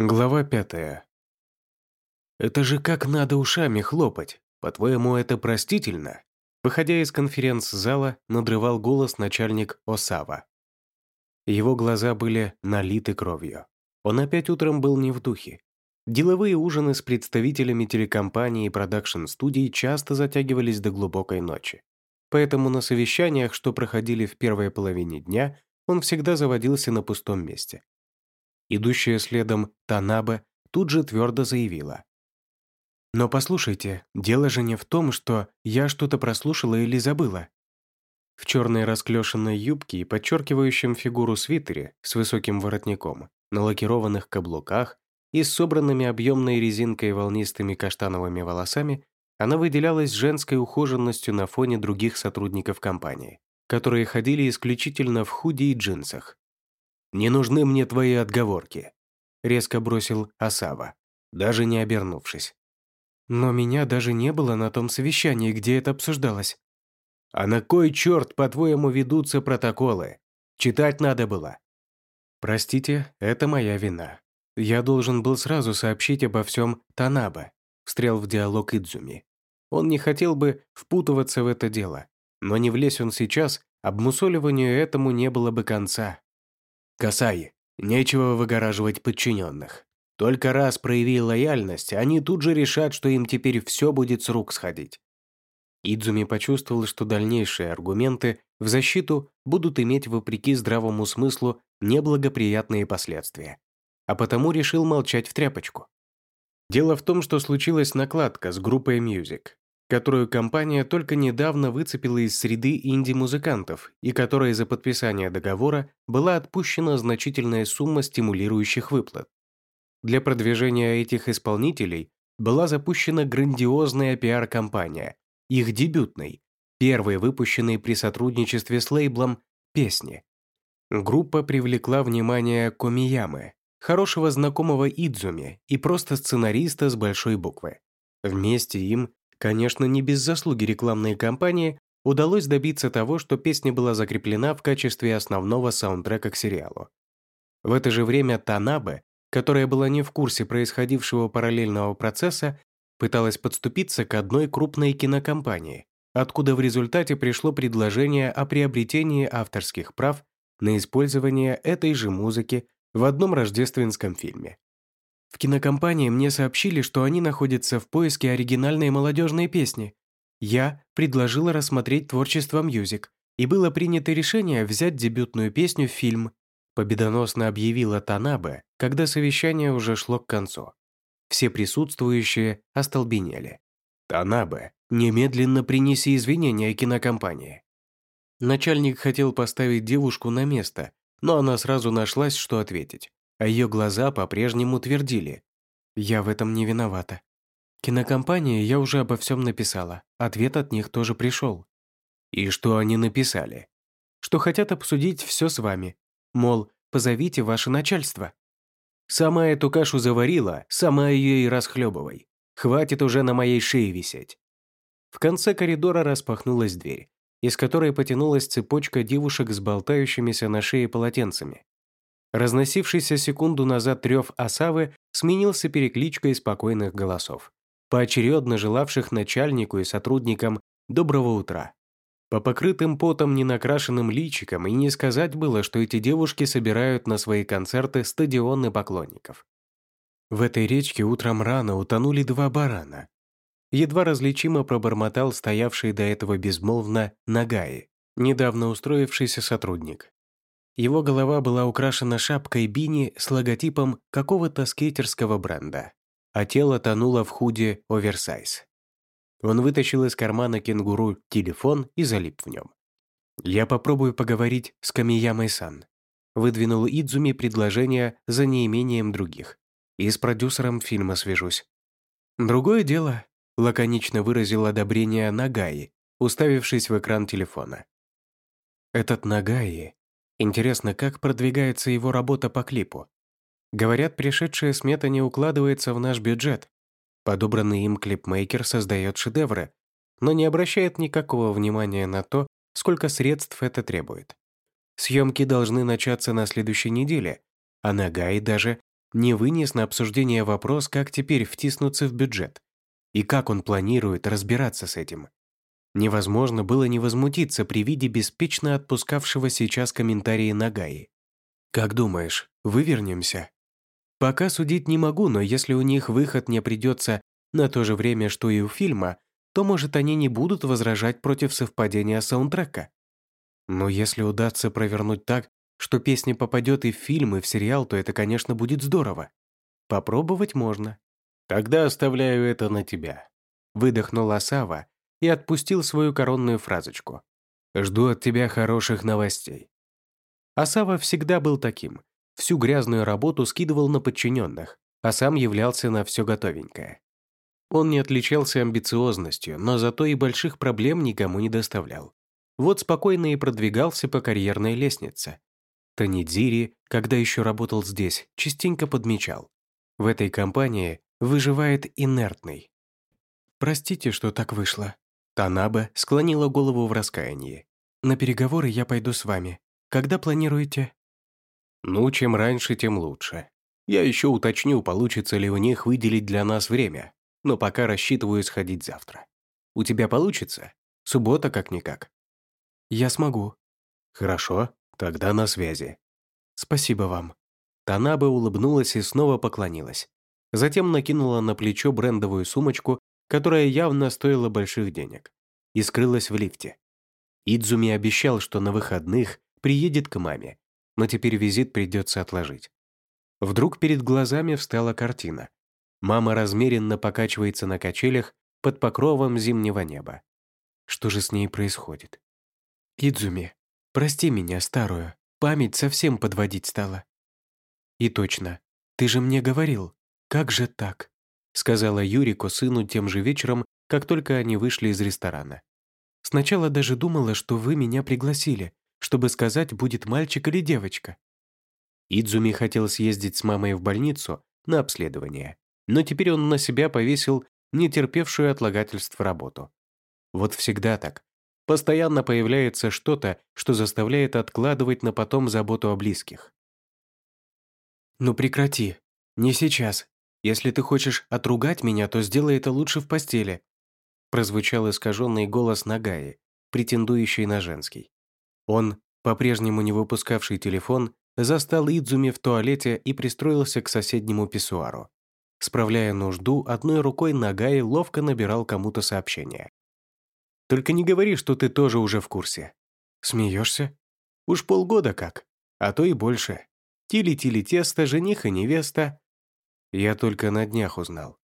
Глава пятая. «Это же как надо ушами хлопать. По-твоему, это простительно?» Выходя из конференц-зала, надрывал голос начальник Осава. Его глаза были налиты кровью. Он опять утром был не в духе. Деловые ужины с представителями телекомпаний и продакшн-студий часто затягивались до глубокой ночи. Поэтому на совещаниях, что проходили в первой половине дня, он всегда заводился на пустом месте. Идущая следом Танабе тут же твердо заявила. «Но послушайте, дело же не в том, что я что-то прослушала или забыла». В черной расклешенной юбке и подчеркивающем фигуру свитере с высоким воротником, на лакированных каблуках и с собранными объемной резинкой волнистыми каштановыми волосами она выделялась женской ухоженностью на фоне других сотрудников компании, которые ходили исключительно в худи и джинсах. «Не нужны мне твои отговорки», — резко бросил Асава, даже не обернувшись. «Но меня даже не было на том совещании, где это обсуждалось». «А на кой черт, по-твоему, ведутся протоколы? Читать надо было». «Простите, это моя вина. Я должен был сразу сообщить обо всем Танабе», — встрял в диалог Идзуми. Он не хотел бы впутываться в это дело, но не влезь он сейчас, обмусоливанию этому не было бы конца. Касай, нечего выгораживать подчиненных. Только раз прояви лояльность, они тут же решат, что им теперь все будет с рук сходить. Идзуми почувствовал, что дальнейшие аргументы в защиту будут иметь, вопреки здравому смыслу, неблагоприятные последствия. А потому решил молчать в тряпочку. Дело в том, что случилась накладка с группой Music которую компания только недавно выцепила из среды инди-музыкантов и которой за подписание договора была отпущена значительная сумма стимулирующих выплат. Для продвижения этих исполнителей была запущена грандиозная пиар-компания, их дебютной, первой выпущенной при сотрудничестве с лейблом «Песни». Группа привлекла внимание Комиямы, хорошего знакомого Идзуми и просто сценариста с большой буквы. Вместе им Конечно, не без заслуги рекламной кампании удалось добиться того, что песня была закреплена в качестве основного саундтрека к сериалу. В это же время Танабе, которая была не в курсе происходившего параллельного процесса, пыталась подступиться к одной крупной кинокомпании, откуда в результате пришло предложение о приобретении авторских прав на использование этой же музыки в одном рождественском фильме. В кинокомпании мне сообщили, что они находятся в поиске оригинальной молодежной песни. Я предложила рассмотреть творчество Мьюзик, и было принято решение взять дебютную песню в фильм. Победоносно объявила Танабе, когда совещание уже шло к концу. Все присутствующие остолбенели. «Танабе, немедленно принеси извинения кинокомпании». Начальник хотел поставить девушку на место, но она сразу нашлась, что ответить а ее глаза по-прежнему твердили. «Я в этом не виновата. Кинокомпании я уже обо всем написала, ответ от них тоже пришел». «И что они написали?» «Что хотят обсудить все с вами. Мол, позовите ваше начальство». «Сама эту кашу заварила, сама ее и расхлебывай. Хватит уже на моей шее висеть». В конце коридора распахнулась дверь, из которой потянулась цепочка девушек с болтающимися на шее полотенцами. Разносившийся секунду назад трев Осавы сменился перекличкой спокойных голосов, поочередно желавших начальнику и сотрудникам «доброго утра». По покрытым потом ненакрашенным личикам и не сказать было, что эти девушки собирают на свои концерты стадионы поклонников. В этой речке утром рано утонули два барана. Едва различимо пробормотал стоявший до этого безмолвно Нагаи, недавно устроившийся сотрудник. Его голова была украшена шапкой бини с логотипом какого-то скейтерского бренда, а тело тонуло в худе оверсайз. Он вытащил из кармана кенгуру телефон и залип в нем. «Я попробую поговорить с Камиямой-сан», выдвинул Идзуми предложение за неимением других. И с продюсером фильма свяжусь. «Другое дело», — лаконично выразил одобрение Нагаи, уставившись в экран телефона. Этот Нагаи Интересно, как продвигается его работа по клипу? Говорят, пришедшая смета не укладывается в наш бюджет. Подобранный им клипмейкер создает шедевры, но не обращает никакого внимания на то, сколько средств это требует. Съемки должны начаться на следующей неделе, а Нагай даже не вынес на обсуждение вопрос, как теперь втиснуться в бюджет и как он планирует разбираться с этим. Невозможно было не возмутиться при виде беспечно отпускавшего сейчас комментарии Нагаи. «Как думаешь, вывернемся?» «Пока судить не могу, но если у них выход не придется на то же время, что и у фильма, то, может, они не будут возражать против совпадения саундтрека. Но если удастся провернуть так, что песня попадет и в фильм, и в сериал, то это, конечно, будет здорово. Попробовать можно. Тогда оставляю это на тебя. Выдохнул Асава и отпустил свою коронную фразочку. Жду от тебя хороших новостей. Асава всегда был таким. Всю грязную работу скидывал на подчиненных, а сам являлся на все готовенькое. Он не отличался амбициозностью, но зато и больших проблем никому не доставлял. Вот спокойно и продвигался по карьерной лестнице. Танидзири, когда еще работал здесь, частенько подмечал. В этой компании выживает инертный. «Простите, что так вышло». Танаба склонила голову в раскаянии. «На переговоры я пойду с вами. Когда планируете?» «Ну, чем раньше, тем лучше. Я еще уточню, получится ли у них выделить для нас время но пока рассчитываю сходить завтра. У тебя получится? Суббота как-никак». «Я смогу». «Хорошо, тогда на связи». «Спасибо вам». Танаба улыбнулась и снова поклонилась. Затем накинула на плечо брендовую сумочку, которая явно стоила больших денег, и скрылась в лифте. Идзуми обещал, что на выходных приедет к маме, но теперь визит придется отложить. Вдруг перед глазами встала картина. Мама размеренно покачивается на качелях под покровом зимнего неба. Что же с ней происходит? «Идзуми, прости меня, старую, память совсем подводить стала». «И точно, ты же мне говорил, как же так?» Сказала Юрику сыну тем же вечером, как только они вышли из ресторана. «Сначала даже думала, что вы меня пригласили, чтобы сказать, будет мальчик или девочка». Идзуми хотел съездить с мамой в больницу на обследование, но теперь он на себя повесил нетерпевшую отлагательств работу. Вот всегда так. Постоянно появляется что-то, что заставляет откладывать на потом заботу о близких. «Ну прекрати. Не сейчас. Если ты хочешь отругать меня, то сделай это лучше в постели», прозвучал искаженный голос Нагаи, претендующий на женский. Он, по-прежнему не выпускавший телефон, застал Идзуми в туалете и пристроился к соседнему писсуару. Справляя нужду, одной рукой Нагай ловко набирал кому-то сообщение. «Только не говори, что ты тоже уже в курсе». «Смеешься?» «Уж полгода как, а то и больше. Тили-тили-тесто, жених и невеста». Я только на днях узнал.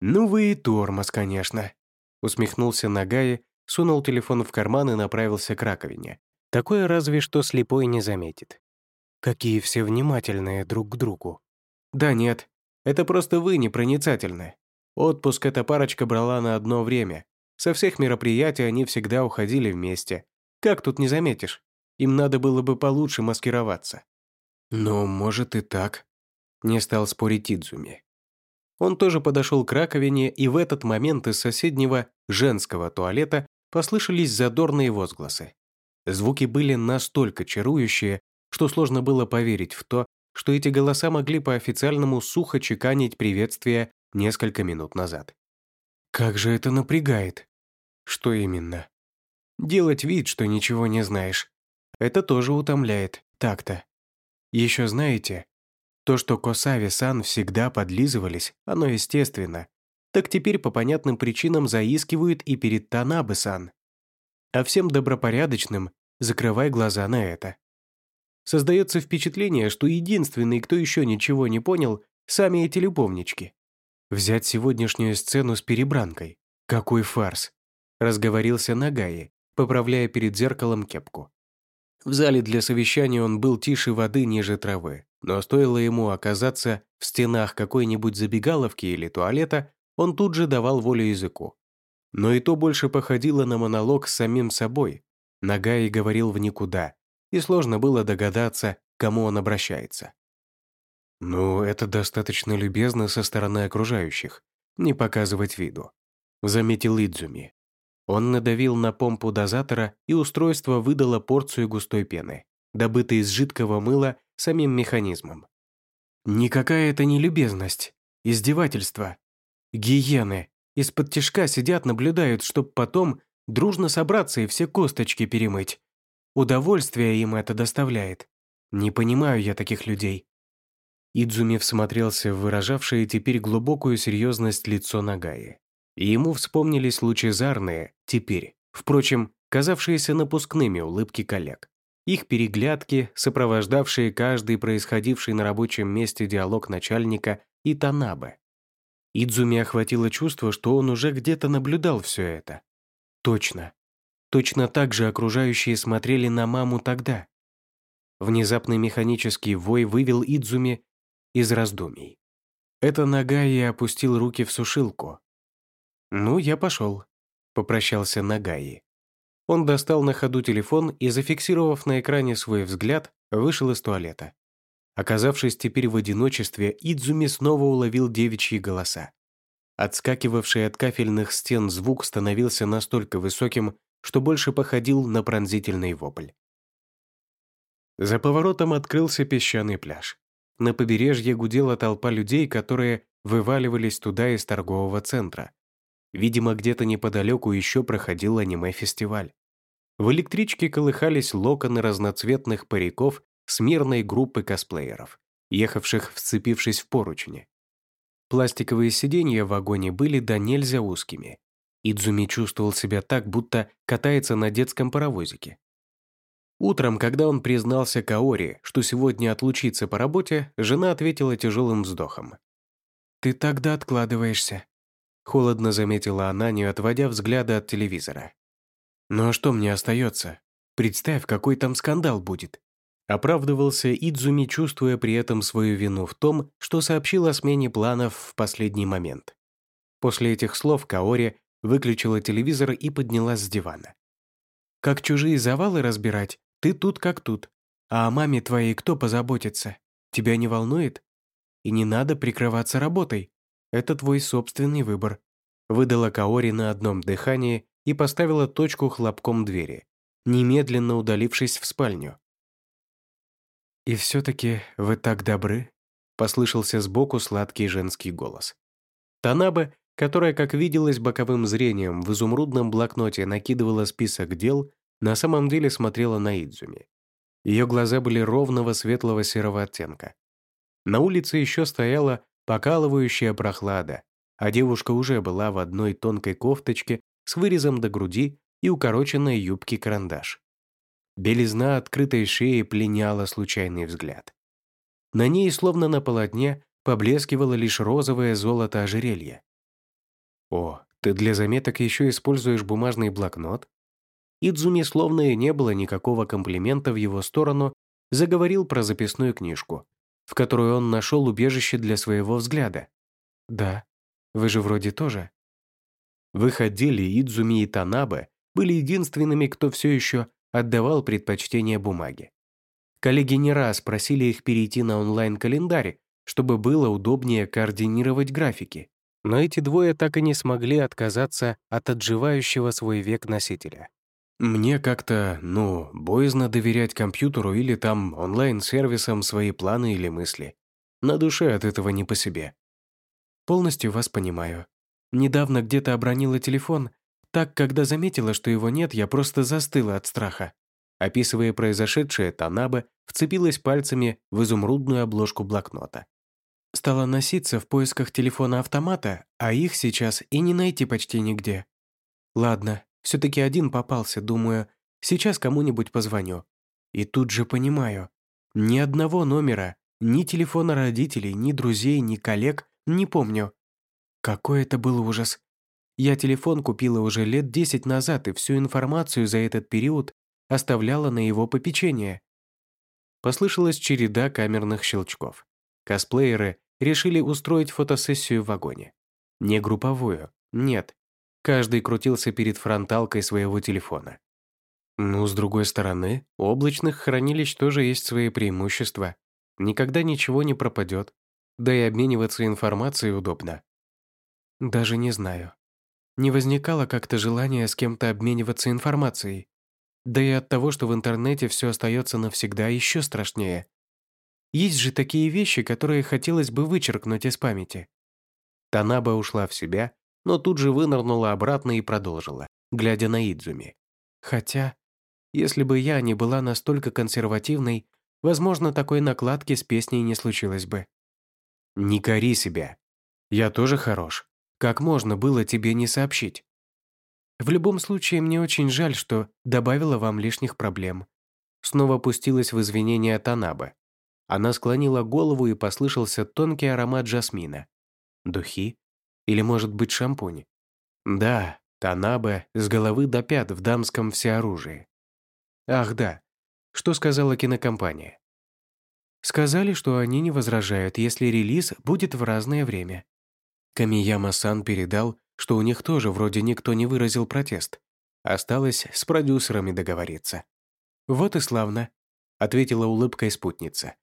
«Ну вы и тормоз, конечно», — усмехнулся Нагай, сунул телефон в карман и направился к раковине. Такое разве что слепой не заметит. Какие все внимательные друг к другу. Да нет, это просто вы непроницательны. Отпуск эта парочка брала на одно время. Со всех мероприятий они всегда уходили вместе. Как тут не заметишь? Им надо было бы получше маскироваться. Ну, может и так. Не стал спорить Идзуми. Он тоже подошел к раковине, и в этот момент из соседнего женского туалета послышались задорные возгласы. Звуки были настолько чарующие, что сложно было поверить в то, что эти голоса могли по-официальному сухо чеканить приветствие несколько минут назад. Как же это напрягает. Что именно? Делать вид, что ничего не знаешь. Это тоже утомляет, так-то. Еще знаете, то, что Косави-сан всегда подлизывались, оно естественно. Так теперь по понятным причинам заискивают и перед Танабе-сан. А всем добропорядочным закрывай глаза на это. Создается впечатление, что единственный, кто еще ничего не понял, сами эти любовнички. Взять сегодняшнюю сцену с перебранкой. Какой фарс! Разговорился Нагаи, поправляя перед зеркалом кепку. В зале для совещания он был тише воды ниже травы, но стоило ему оказаться в стенах какой-нибудь забегаловки или туалета, он тут же давал волю языку. Но и то больше походило на монолог с самим собой. Нагаи говорил в никуда, и сложно было догадаться, к кому он обращается. «Ну, это достаточно любезно со стороны окружающих, не показывать виду», — заметил Идзуми. Он надавил на помпу дозатора, и устройство выдало порцию густой пены, добытой из жидкого мыла самим механизмом. Никакая это не любезность, издевательство. Гиены из-под тишка сидят, наблюдают, чтоб потом дружно собраться и все косточки перемыть. Удовольствие им это доставляет. Не понимаю я таких людей. Идзуми всмотрелся в выражавшее теперь глубокую серьезность лицо Нагаи. И ему вспомнились лучезарные, теперь, впрочем, казавшиеся напускными улыбки коллег. Их переглядки, сопровождавшие каждый происходивший на рабочем месте диалог начальника и Танабе. Идзуми охватило чувство, что он уже где-то наблюдал все это. Точно. Точно так же окружающие смотрели на маму тогда. Внезапный механический вой вывел Идзуми из раздумий. Это Нагаи опустил руки в сушилку. «Ну, я пошел», — попрощался Нагаи. Он достал на ходу телефон и, зафиксировав на экране свой взгляд, вышел из туалета. Оказавшись теперь в одиночестве, Идзуми снова уловил девичьи голоса. Отскакивавший от кафельных стен звук становился настолько высоким, что больше походил на пронзительный вопль. За поворотом открылся песчаный пляж. На побережье гудела толпа людей, которые вываливались туда из торгового центра. Видимо, где-то неподалеку еще проходил аниме-фестиваль. В электричке колыхались локоны разноцветных париков с мирной группы косплееров, ехавших вцепившись в поручни. Пластиковые сиденья в вагоне были до нельзя узкими. Идзуми чувствовал себя так, будто катается на детском паровозике. Утром, когда он признался Каори, что сегодня отлучится по работе, жена ответила тяжелым вздохом. «Ты тогда откладываешься», — холодно заметила она, не отводя взгляда от телевизора. «Ну а что мне остается? Представь, какой там скандал будет. Оправдывался Идзуми, чувствуя при этом свою вину в том, что сообщил о смене планов в последний момент. После этих слов Каори выключила телевизор и поднялась с дивана. «Как чужие завалы разбирать, ты тут как тут. А о маме твоей кто позаботится? Тебя не волнует? И не надо прикрываться работой. Это твой собственный выбор», выдала Каори на одном дыхании и поставила точку хлопком двери, немедленно удалившись в спальню. «И все-таки вы так добры?» — послышался сбоку сладкий женский голос. Танабе, которая, как виделось боковым зрением, в изумрудном блокноте накидывала список дел, на самом деле смотрела на Идзуми. Ее глаза были ровного светлого серого оттенка. На улице еще стояла покалывающая прохлада, а девушка уже была в одной тонкой кофточке с вырезом до груди и укороченной юбки карандаш. Белизна открытой шеи пленяла случайный взгляд. На ней, словно на полотне, поблескивало лишь розовое золото ожерелья. «О, ты для заметок еще используешь бумажный блокнот?» Идзуми, словно и не было никакого комплимента в его сторону, заговорил про записную книжку, в которую он нашел убежище для своего взгляда. «Да, вы же вроде тоже». Выходили Идзуми и Танабе были единственными, кто все еще отдавал предпочтение бумаге. Коллеги не раз просили их перейти на онлайн-календарь, чтобы было удобнее координировать графики. Но эти двое так и не смогли отказаться от отживающего свой век носителя. Мне как-то, ну, боязно доверять компьютеру или там онлайн-сервисам свои планы или мысли. На душе от этого не по себе. Полностью вас понимаю. Недавно где-то обронила телефон, так, когда заметила, что его нет, я просто застыла от страха. Описывая произошедшее, Танаба вцепилась пальцами в изумрудную обложку блокнота. Стала носиться в поисках телефона-автомата, а их сейчас и не найти почти нигде. Ладно, все-таки один попался, думаю, сейчас кому-нибудь позвоню. И тут же понимаю, ни одного номера, ни телефона родителей, ни друзей, ни коллег не помню. Какой это был ужас. Я телефон купила уже лет 10 назад и всю информацию за этот период оставляла на его попечение. Послышалась череда камерных щелчков. Косплееры решили устроить фотосессию в вагоне. Не групповую, нет. Каждый крутился перед фронталкой своего телефона. Ну, с другой стороны, у облачных хранилищ тоже есть свои преимущества. Никогда ничего не пропадет. Да и обмениваться информацией удобно. Даже не знаю. Не возникало как-то желания с кем-то обмениваться информацией. Да и от того, что в интернете все остается навсегда, еще страшнее. Есть же такие вещи, которые хотелось бы вычеркнуть из памяти». Танаба ушла в себя, но тут же вынырнула обратно и продолжила, глядя на Идзуми. «Хотя, если бы я не была настолько консервативной, возможно, такой накладки с песней не случилось бы». «Не кори себя. Я тоже хорош. Как можно было тебе не сообщить?» «В любом случае, мне очень жаль, что добавила вам лишних проблем». Снова опустилась в извинения Танабе. Она склонила голову и послышался тонкий аромат жасмина. Духи? Или, может быть, шампунь? Да, Танабе с головы до пят в дамском всеоружии. Ах да, что сказала кинокомпания? Сказали, что они не возражают, если релиз будет в разное время. Камияма-сан передал, что у них тоже вроде никто не выразил протест. Осталось с продюсерами договориться. «Вот и славно», — ответила улыбкой спутница.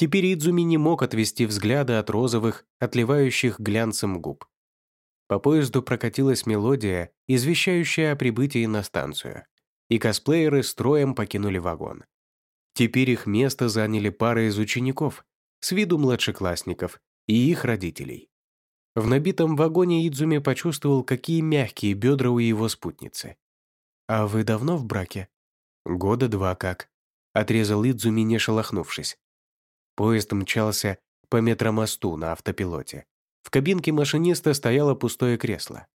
Теперь Идзуми не мог отвести взгляда от розовых, отливающих глянцем губ. По поезду прокатилась мелодия, извещающая о прибытии на станцию, и косплееры строем покинули вагон. Теперь их место заняли пары из учеников, с виду младшеклассников, и их родителей. В набитом вагоне Идзуми почувствовал, какие мягкие бедра у его спутницы. «А вы давно в браке?» «Года два как», — отрезал Идзуми, не шелохнувшись. Поезд мчался по метромосту на автопилоте. В кабинке машиниста стояло пустое кресло.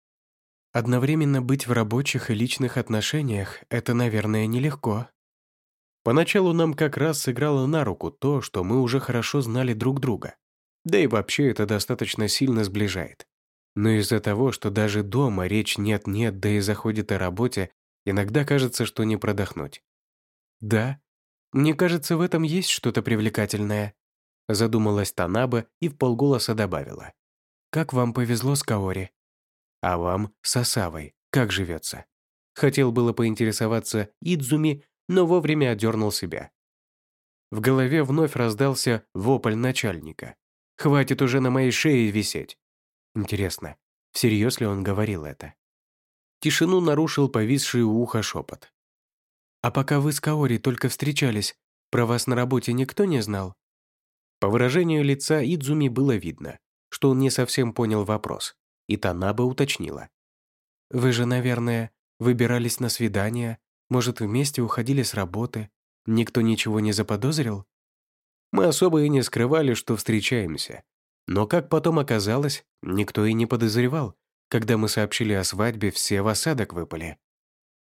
Одновременно быть в рабочих и личных отношениях – это, наверное, нелегко. Поначалу нам как раз сыграло на руку то, что мы уже хорошо знали друг друга. Да и вообще это достаточно сильно сближает. Но из-за того, что даже дома речь нет-нет, да и заходит о работе, иногда кажется, что не продохнуть. Да, мне кажется, в этом есть что-то привлекательное. Задумалась Танаба и в полголоса добавила. Как вам повезло с Каори. А вам с Асавой. Как живется? Хотел было поинтересоваться Идзуми, но вовремя одернул себя. В голове вновь раздался вопль начальника. Хватит уже на моей шее висеть. Интересно, всерьез ли он говорил это? Тишину нарушил повисший у уха шепот. «А пока вы с Каори только встречались, про вас на работе никто не знал?» По выражению лица Идзуми было видно, что он не совсем понял вопрос, и Танаба уточнила. «Вы же, наверное, выбирались на свидание, может, вместе уходили с работы, никто ничего не заподозрил?» Мы особо и не скрывали, что встречаемся. Но, как потом оказалось, никто и не подозревал. Когда мы сообщили о свадьбе, все в осадок выпали.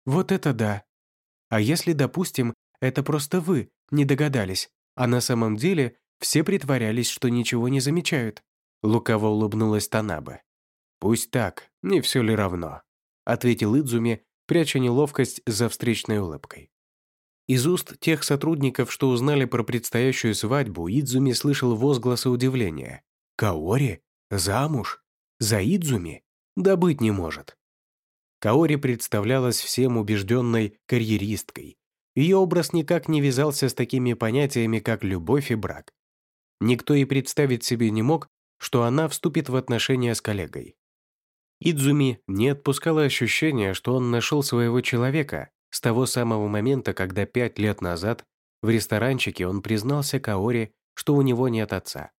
Вот это да. А если, допустим, это просто вы не догадались, а на самом деле все притворялись, что ничего не замечают? Лукаво улыбнулась Танаба. «Пусть так, не все ли равно?» ответил Идзуми, пряча неловкость за встречной улыбкой. Из уст тех сотрудников, что узнали про предстоящую свадьбу, Идзуми слышал возгласы удивления. «Каори? Замуж? За Идзуми? Да быть не может!» Каори представлялась всем убежденной карьеристкой. Ее образ никак не вязался с такими понятиями, как любовь и брак. Никто и представить себе не мог, что она вступит в отношения с коллегой. Идзуми не отпускало ощущение, что он нашел своего человека, с того самого момента, когда пять лет назад в ресторанчике он признался Каори, что у него нет отца.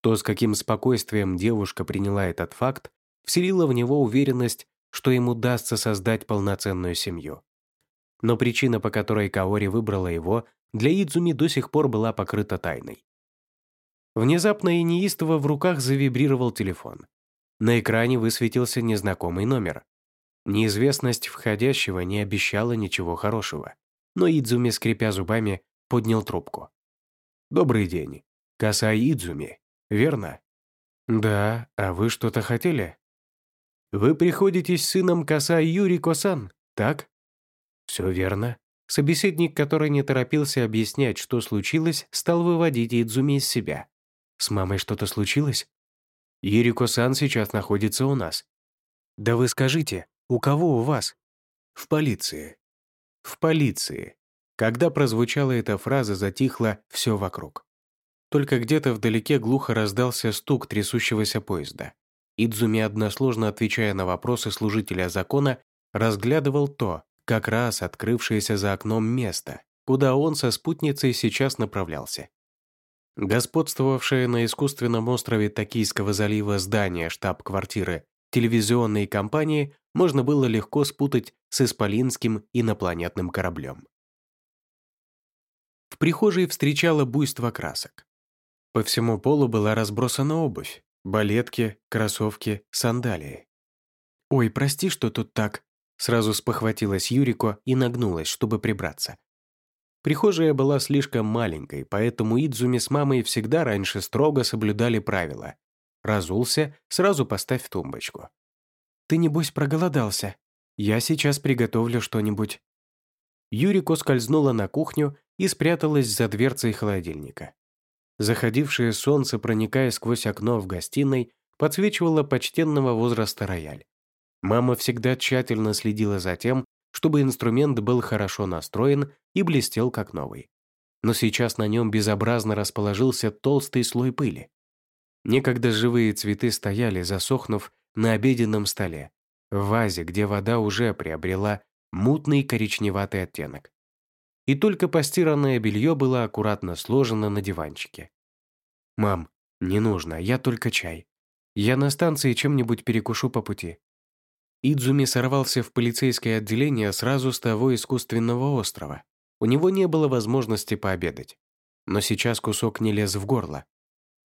То, с каким спокойствием девушка приняла этот факт, вселило в него уверенность, что ему удастся создать полноценную семью. Но причина, по которой Каори выбрала его, для Идзуми до сих пор была покрыта тайной. Внезапно и неистово в руках завибрировал телефон. На экране высветился незнакомый номер. Неизвестность входящего не обещала ничего хорошего, но Идзуми, скрипя зубами, поднял трубку. «Добрый день. Касай Идзуми, верно?» «Да, а вы что-то хотели?» «Вы приходитесь сыном Касай Юри Косан, так?» «Все верно». Собеседник, который не торопился объяснять, что случилось, стал выводить Идзуми из себя. «С мамой что-то случилось?» «Юрико-сан сейчас находится у нас». «Да вы скажите, «У кого у вас?» «В полиции». «В полиции». Когда прозвучала эта фраза, затихло все вокруг. Только где-то вдалеке глухо раздался стук трясущегося поезда. Идзуми, односложно отвечая на вопросы служителя закона, разглядывал то, как раз открывшееся за окном место, куда он со спутницей сейчас направлялся. Господствовавшее на искусственном острове Токийского залива здание штаб-квартиры телевизионной компании можно было легко спутать с исполинским инопланетным кораблем. В прихожей встречало буйство красок. По всему полу была разбросана обувь, балетки, кроссовки, сандалии. «Ой, прости, что тут так», сразу спохватилась Юрико и нагнулась, чтобы прибраться. Прихожая была слишком маленькой, поэтому Идзуми с мамой всегда раньше строго соблюдали правила. Разулся, сразу поставь тумбочку. «Ты, небось, проголодался? Я сейчас приготовлю что-нибудь». Юрико скользнула на кухню и спряталась за дверцей холодильника. Заходившее солнце, проникая сквозь окно в гостиной, подсвечивало почтенного возраста рояль. Мама всегда тщательно следила за тем, чтобы инструмент был хорошо настроен и блестел как новый. Но сейчас на нем безобразно расположился толстый слой пыли. Некогда живые цветы стояли, засохнув, на обеденном столе, в вазе, где вода уже приобрела мутный коричневатый оттенок и только постиранное белье было аккуратно сложено на диванчике. «Мам, не нужно, я только чай. Я на станции чем-нибудь перекушу по пути». Идзуми сорвался в полицейское отделение сразу с того искусственного острова. У него не было возможности пообедать. Но сейчас кусок не лез в горло.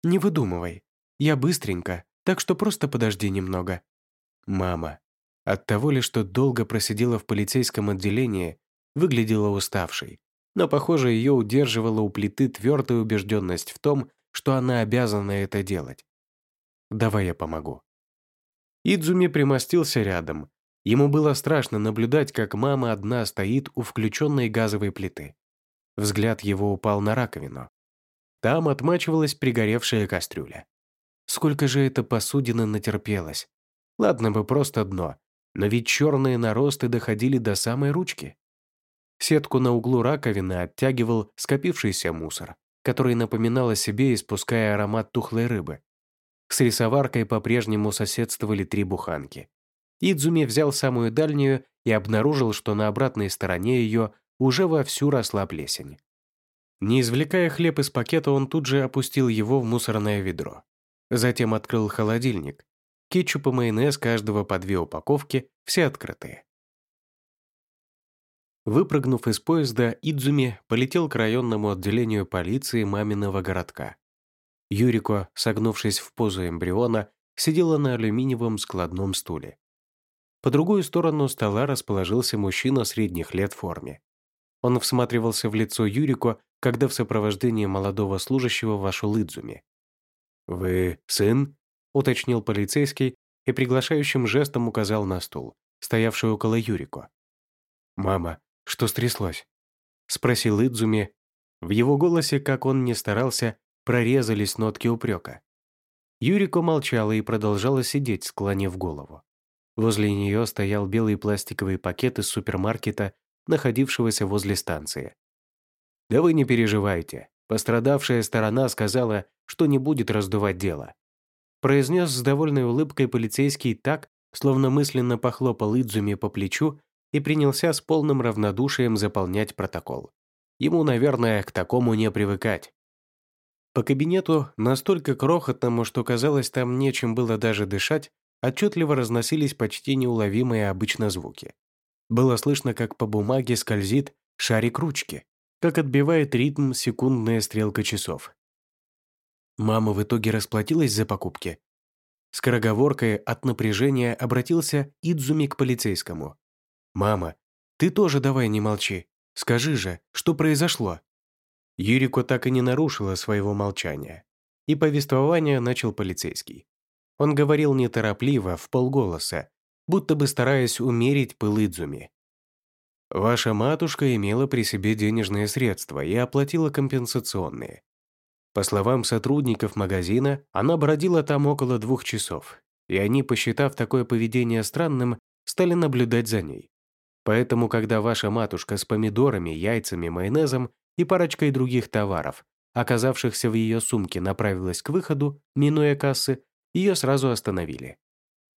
«Не выдумывай. Я быстренько, так что просто подожди немного». «Мама». От того ли, что долго просидела в полицейском отделении, выглядела уставшей, но, похоже, ее удерживала у плиты твердая убежденность в том, что она обязана это делать. «Давай я помогу». Идзуми примостился рядом. Ему было страшно наблюдать, как мама одна стоит у включенной газовой плиты. Взгляд его упал на раковину. Там отмачивалась пригоревшая кастрюля. Сколько же эта посудина натерпелась. Ладно бы просто дно, но ведь черные наросты доходили до самой ручки. Сетку на углу раковины оттягивал скопившийся мусор, который напоминал о себе, испуская аромат тухлой рыбы. С рисоваркой по-прежнему соседствовали три буханки. Идзуми взял самую дальнюю и обнаружил, что на обратной стороне ее уже вовсю росла плесень. Не извлекая хлеб из пакета, он тут же опустил его в мусорное ведро. Затем открыл холодильник. Кетчуп и майонез каждого по две упаковки, все открытые. Выпрыгнув из поезда, Идзуми полетел к районному отделению полиции маминого городка. Юрико, согнувшись в позу эмбриона, сидела на алюминиевом складном стуле. По другую сторону стола расположился мужчина средних лет в форме. Он всматривался в лицо Юрико, когда в сопровождении молодого служащего вошел Идзуми. «Вы сын?» — уточнил полицейский и приглашающим жестом указал на стул, стоявший около Юрико. «Мама, что стряслось?» — спросил Идзуми. В его голосе, как он ни старался, прорезались нотки упрека. Юрико молчала и продолжала сидеть, склонив голову. Возле нее стоял белый пластиковый пакет из супермаркета, находившегося возле станции. «Да вы не переживайте. Пострадавшая сторона сказала, что не будет раздувать дело». Произнес с довольной улыбкой полицейский так, словно мысленно похлопал Идзуми по плечу и принялся с полным равнодушием заполнять протокол. Ему, наверное, к такому не привыкать. По кабинету, настолько крохотному, что казалось, там нечем было даже дышать, отчетливо разносились почти неуловимые обычно звуки. Было слышно, как по бумаге скользит шарик ручки, как отбивает ритм секундная стрелка часов. Мама в итоге расплатилась за покупки. Скороговоркой от напряжения обратился Идзуми к полицейскому. «Мама, ты тоже давай не молчи. Скажи же, что произошло?» Юрико так и не нарушила своего молчания. И повествование начал полицейский. Он говорил неторопливо, в полголоса, будто бы стараясь умерить пыл Идзуми. «Ваша матушка имела при себе денежные средства и оплатила компенсационные. По словам сотрудников магазина, она бродила там около двух часов, и они, посчитав такое поведение странным, стали наблюдать за ней. Поэтому, когда ваша матушка с помидорами, яйцами, майонезом и парочкой других товаров, оказавшихся в ее сумке, направилась к выходу, минуя кассы, ее сразу остановили.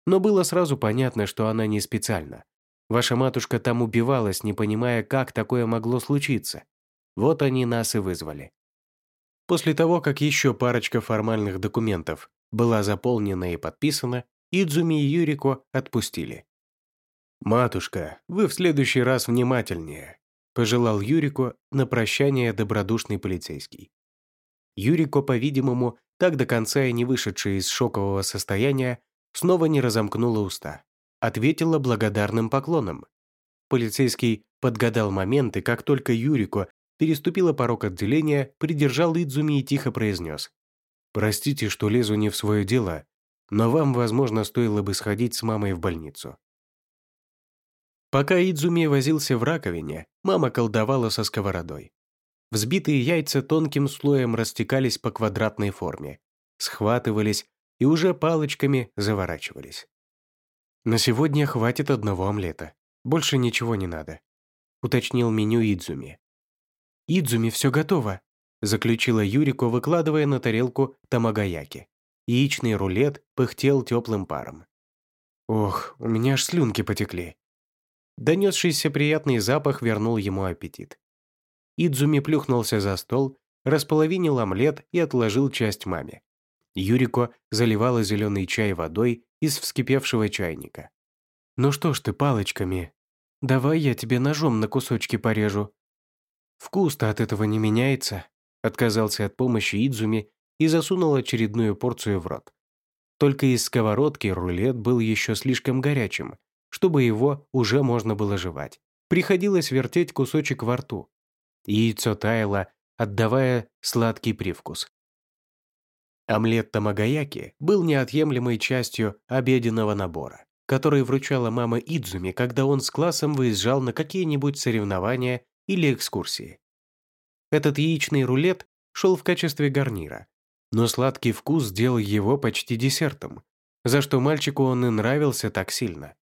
Но было сразу понятно, что она не специально. Ваша матушка там убивалась, не понимая, как такое могло случиться. Вот они нас и вызвали. После того, как еще парочка формальных документов была заполнена и подписана, Идзуми и Юрико отпустили. «Матушка, вы в следующий раз внимательнее», – пожелал Юрико на прощание добродушный полицейский. Юрико, по-видимому, так до конца и не вышедшая из шокового состояния, снова не разомкнула уста. Ответила благодарным поклоном. Полицейский подгадал момент, и как только Юрико переступила порог отделения, придержал Идзуми и тихо произнес. «Простите, что лезу не в свое дело, но вам, возможно, стоило бы сходить с мамой в больницу». Пока Идзуми возился в раковине, мама колдовала со сковородой. Взбитые яйца тонким слоем растекались по квадратной форме, схватывались и уже палочками заворачивались. «На сегодня хватит одного омлета. Больше ничего не надо», — уточнил меню Идзуми. «Идзуми, все готово», — заключила Юрико, выкладывая на тарелку тамагаяки. Яичный рулет пыхтел теплым паром. «Ох, у меня аж слюнки потекли». Донесшийся приятный запах вернул ему аппетит. Идзуми плюхнулся за стол, располовинил омлет и отложил часть маме. Юрико заливала зеленый чай водой из вскипевшего чайника. «Ну что ж ты палочками? Давай я тебе ножом на кусочки порежу». «Вкус-то от этого не меняется», — отказался от помощи Идзуми и засунул очередную порцию в рот. Только из сковородки рулет был еще слишком горячим, чтобы его уже можно было жевать. Приходилось вертеть кусочек во рту, Яйцо таяло, отдавая сладкий привкус. Омлет тамагаяки был неотъемлемой частью обеденного набора, который вручала мама Идзуми, когда он с классом выезжал на какие-нибудь соревнования или экскурсии. Этот яичный рулет шел в качестве гарнира, но сладкий вкус сделал его почти десертом, за что мальчику он и нравился так сильно.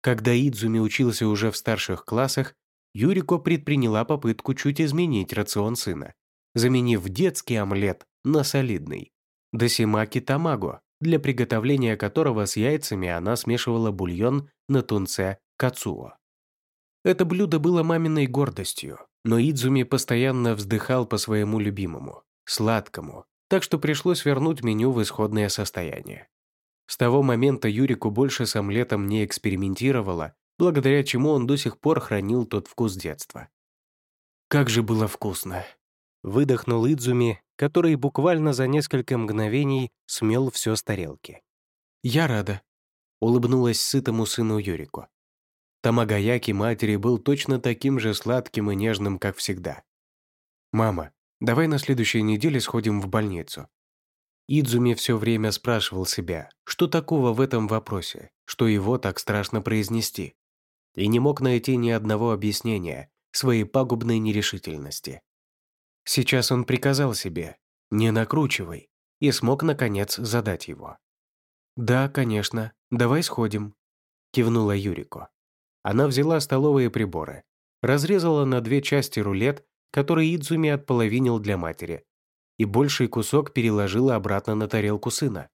Когда Идзуми учился уже в старших классах, Юрико предприняла попытку чуть изменить рацион сына, заменив детский омлет на солидный. Досимаки тамаго, для приготовления которого с яйцами она смешивала бульон на тунце кацуо. Это блюдо было маминой гордостью, но Идзуми постоянно вздыхал по своему любимому, сладкому, так что пришлось вернуть меню в исходное состояние. С того момента Юрику больше с омлетом не экспериментировала благодаря чему он до сих пор хранил тот вкус детства. «Как же было вкусно!» Выдохнул Идзуми, который буквально за несколько мгновений смел все с тарелки. «Я рада», — улыбнулась сытому сыну Юрику. Тамагаяки матери был точно таким же сладким и нежным, как всегда. «Мама, давай на следующей неделе сходим в больницу». Идзуми все время спрашивал себя, что такого в этом вопросе, что его так страшно произнести и не мог найти ни одного объяснения своей пагубной нерешительности. Сейчас он приказал себе «не накручивай» и смог, наконец, задать его. «Да, конечно, давай сходим», – кивнула Юрико. Она взяла столовые приборы, разрезала на две части рулет, который Идзуми отполовинил для матери, и больший кусок переложила обратно на тарелку сына.